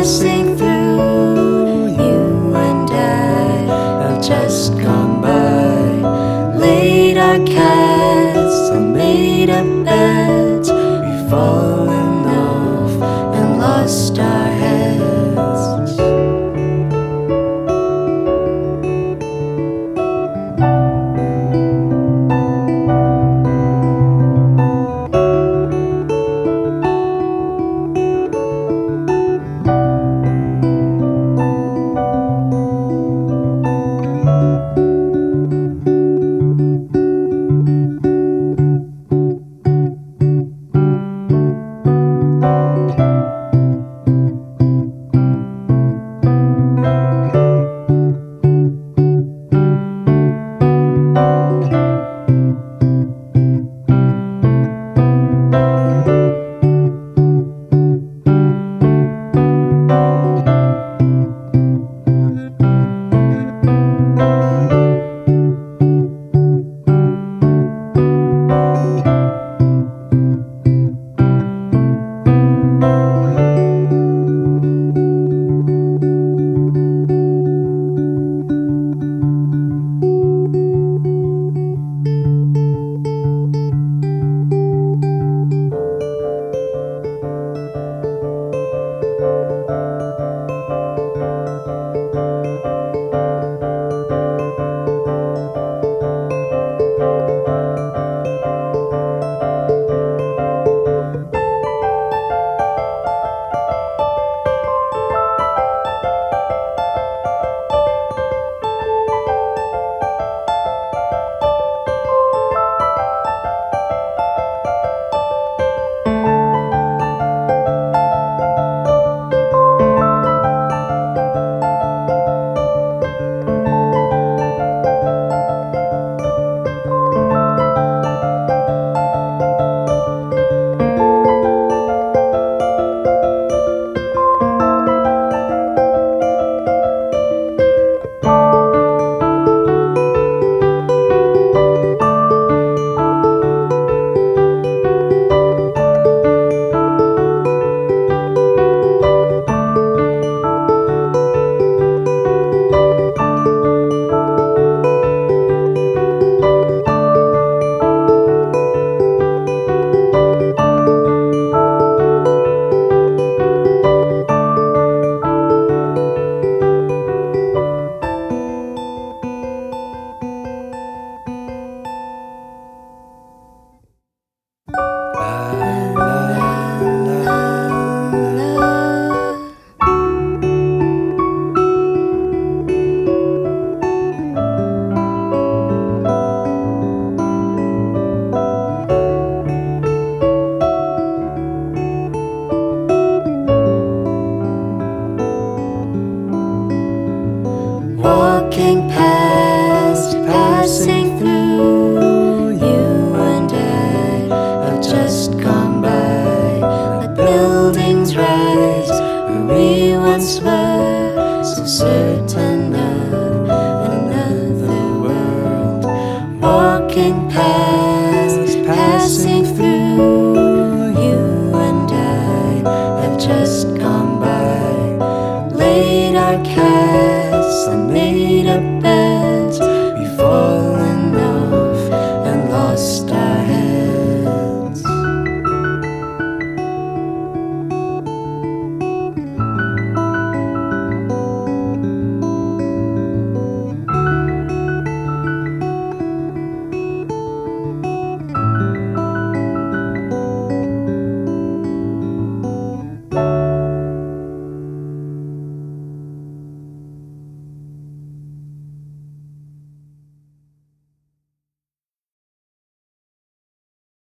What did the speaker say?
past, walking past, passing through. You and I have just gone by, laid our cast, and made a bed.